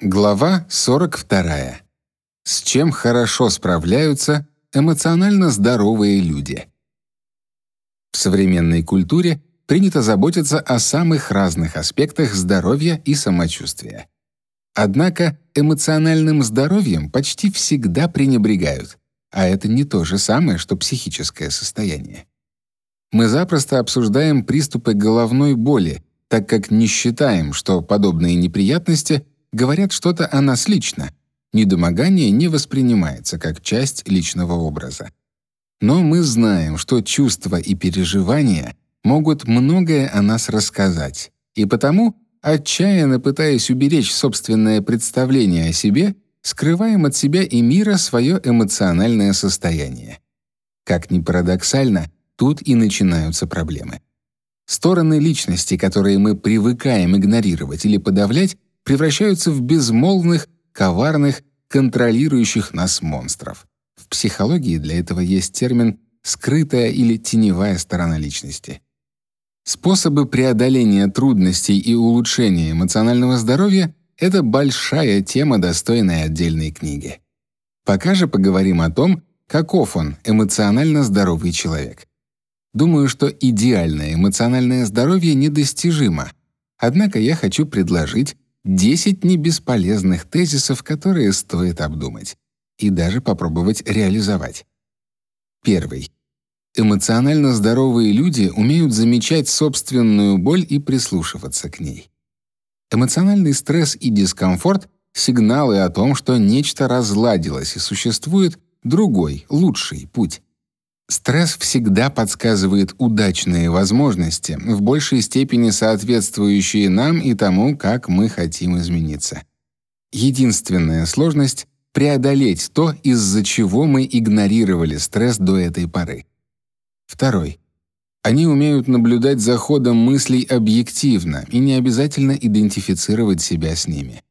Глава 42. С чем хорошо справляются эмоционально здоровые люди. В современной культуре принято заботиться о самых разных аспектах здоровья и самочувствия. Однако эмоциональным здоровьем почти всегда пренебрегают, а это не то же самое, что психическое состояние. Мы запросто обсуждаем приступы головной боли, так как не считаем, что подобные неприятности говорят что-то о нас лично. Недомогание не воспринимается как часть личного образа. Но мы знаем, что чувства и переживания могут многое о нас рассказать, и потому, отчаянно пытаясь уберечь собственное представление о себе, скрываем от себя и мира свое эмоциональное состояние. Как ни парадоксально, тут и начинаются проблемы. Стороны личности, которые мы привыкаем игнорировать или подавлять, превращаются в безмолвных, коварных, контролирующих нас монстров. В психологии для этого есть термин скрытая или теневая сторона личности. Способы преодоления трудностей и улучшения эмоционального здоровья это большая тема, достойная отдельной книги. Пока же поговорим о том, каков он, эмоционально здоровый человек. Думаю, что идеальное эмоциональное здоровье недостижимо. Однако я хочу предложить 10 небесполезных тезисов, которые стоит обдумать и даже попробовать реализовать. Первый. Эмоционально здоровые люди умеют замечать собственную боль и прислушиваться к ней. Эмоциональный стресс и дискомфорт — сигналы о том, что нечто разладилось и существует другой, лучший путь. Стресс всегда подсказывает удачные возможности, в большей степени соответствующие нам и тому, как мы хотим измениться. Единственная сложность — преодолеть то, из-за чего мы игнорировали стресс до этой поры. Второй. Они умеют наблюдать за ходом мыслей объективно и не обязательно идентифицировать себя с ними.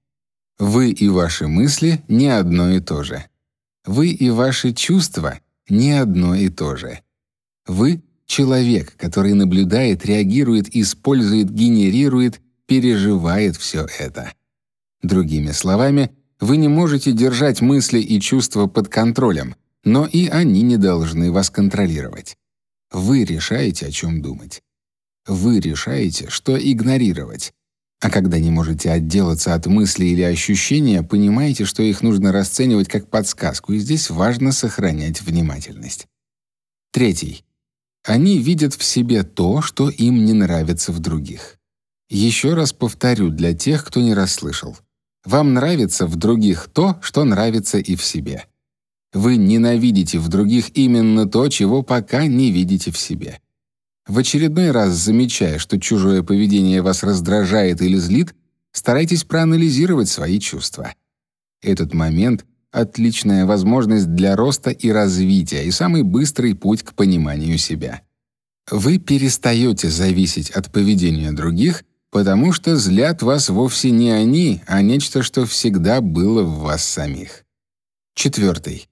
Вы и ваши мысли — не одно и то же. Вы и ваши чувства — не одно и то же. Вы — человек, который наблюдает, реагирует, использует, генерирует, переживает все это. Другими словами, вы не можете держать мысли и чувства под контролем, но и они не должны вас контролировать. Вы решаете, о чем думать. Вы решаете, что игнорировать. А когда не можете отделаться от мыслей или ощущения, понимаете, что их нужно расценивать как подсказку, и здесь важно сохранять внимательность. Третий. Они видят в себе то, что им не нравится в других. Еще раз повторю для тех, кто не расслышал. Вам нравится в других то, что нравится и в себе. Вы ненавидите в других именно то, чего пока не видите в себе. В очередной раз замечая, что чужое поведение вас раздражает или злит, старайтесь проанализировать свои чувства. Этот момент — отличная возможность для роста и развития и самый быстрый путь к пониманию себя. Вы перестаете зависеть от поведения других, потому что злят вас вовсе не они, а нечто, что всегда было в вас самих. Четвертый.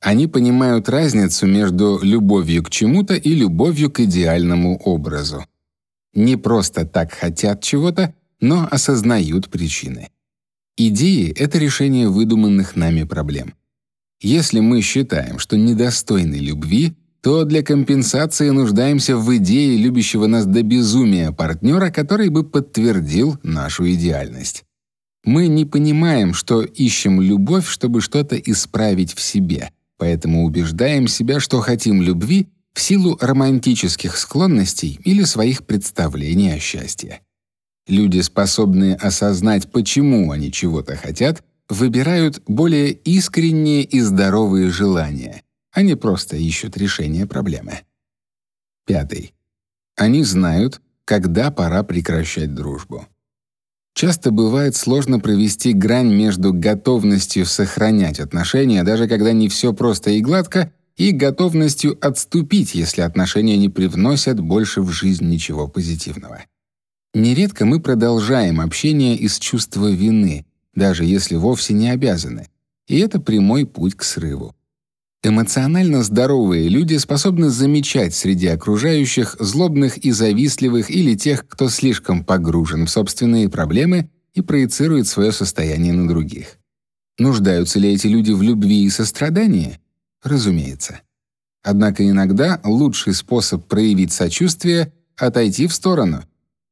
Они понимают разницу между любовью к чему-то и любовью к идеальному образу. Не просто так хотят чего-то, но осознают причины. Идеи — это решение выдуманных нами проблем. Если мы считаем, что недостойны любви, то для компенсации нуждаемся в идее любящего нас до безумия партнера, который бы подтвердил нашу идеальность. Мы не понимаем, что ищем любовь, чтобы что-то исправить в себе — Поэтому убеждаем себя, что хотим любви в силу романтических склонностей или своих представлений о счастье. Люди, способные осознать, почему они чего-то хотят, выбирают более искренние и здоровые желания, а не просто ищут решение проблемы. Пятый. Они знают, когда пора прекращать дружбу. Часто бывает сложно провести грань между готовностью сохранять отношения, даже когда не все просто и гладко, и готовностью отступить, если отношения не привносят больше в жизнь ничего позитивного. Нередко мы продолжаем общение из чувства вины, даже если вовсе не обязаны, и это прямой путь к срыву. Эмоционально здоровые люди способны замечать среди окружающих злобных и завистливых или тех, кто слишком погружен в собственные проблемы, и проецирует свое состояние на других. Нуждаются ли эти люди в любви и сострадании? Разумеется. Однако иногда лучший способ проявить сочувствие — отойти в сторону.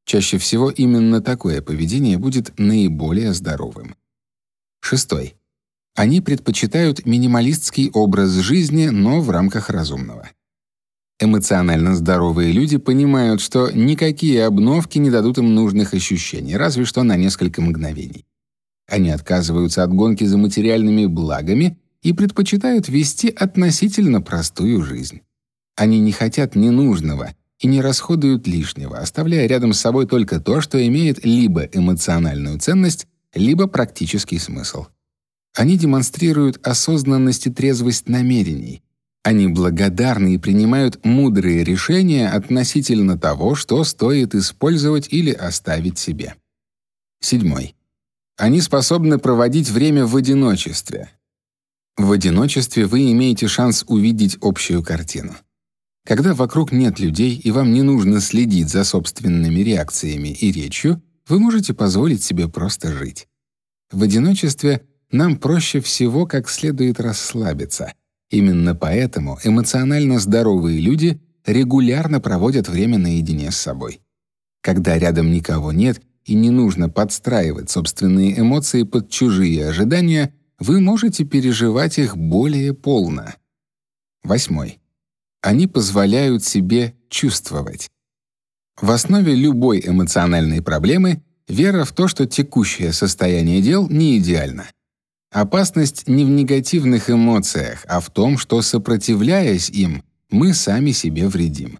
Чаще всего именно такое поведение будет наиболее здоровым. Шестой. Они предпочитают минималистский образ жизни, но в рамках разумного. Эмоционально здоровые люди понимают, что никакие обновки не дадут им нужных ощущений, разве что на несколько мгновений. Они отказываются от гонки за материальными благами и предпочитают вести относительно простую жизнь. Они не хотят ненужного и не расходуют лишнего, оставляя рядом с собой только то, что имеет либо эмоциональную ценность, либо практический смысл. Они демонстрируют осознанность и трезвость намерений, они благодарны и принимают мудрые решения относительно того, что стоит использовать или оставить себе. Седьмой. Они способны проводить время в одиночестве. В одиночестве вы имеете шанс увидеть общую картину. Когда вокруг нет людей и вам не нужно следить за собственными реакциями и речью, вы можете позволить себе просто жить. В одиночестве нам проще всего как следует расслабиться — Именно поэтому эмоционально здоровые люди регулярно проводят время наедине с собой. Когда рядом никого нет и не нужно подстраивать собственные эмоции под чужие ожидания, вы можете переживать их более полно. Восьмой. Они позволяют себе чувствовать. В основе любой эмоциональной проблемы вера в то, что текущее состояние дел не идеально. Опасность не в негативных эмоциях, а в том, что сопротивляясь им, мы сами себе вредим.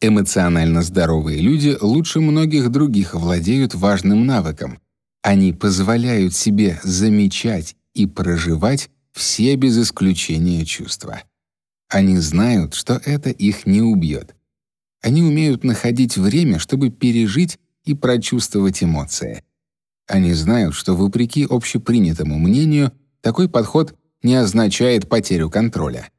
Эмоционально здоровые люди лучше многих других владеют важным навыком. Они позволяют себе замечать и проживать все без исключения чувства. Они знают, что это их не убьет. Они умеют находить время, чтобы пережить и прочувствовать эмоции. Они знают, что вопреки общепринятому мнению, такой подход не означает потерю контроля.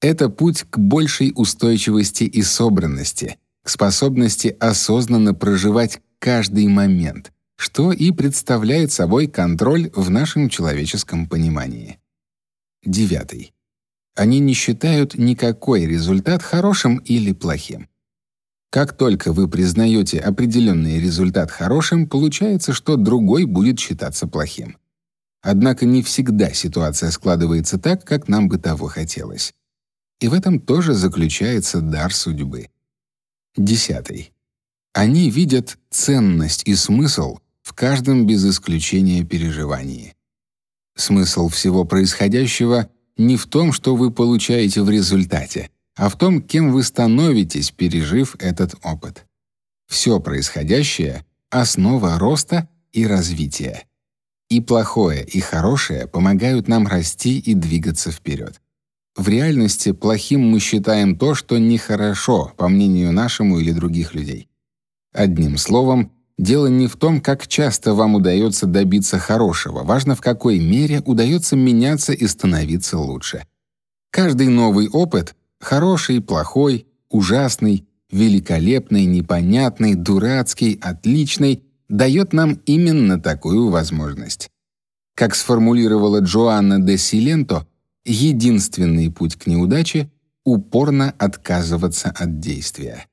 Это путь к большей устойчивости и собранности, к способности осознанно проживать каждый момент, что и представляет собой контроль в нашем человеческом понимании. Девятый. Они не считают никакой результат хорошим или плохим. Как только вы признаете определенный результат хорошим, получается, что другой будет считаться плохим. Однако не всегда ситуация складывается так, как нам бы того хотелось. И в этом тоже заключается дар судьбы. Десятый. Они видят ценность и смысл в каждом без исключения переживании. Смысл всего происходящего не в том, что вы получаете в результате, а в том, кем вы становитесь, пережив этот опыт. Все происходящее — основа роста и развития. И плохое, и хорошее помогают нам расти и двигаться вперед. В реальности плохим мы считаем то, что нехорошо, по мнению нашему или других людей. Одним словом, дело не в том, как часто вам удается добиться хорошего, важно в какой мере удается меняться и становиться лучше. Каждый новый опыт Хороший, плохой, ужасный, великолепный, непонятный, дурацкий, отличный дает нам именно такую возможность. Как сформулировала Джоанна де Силенто, единственный путь к неудаче упорно отказываться от действия.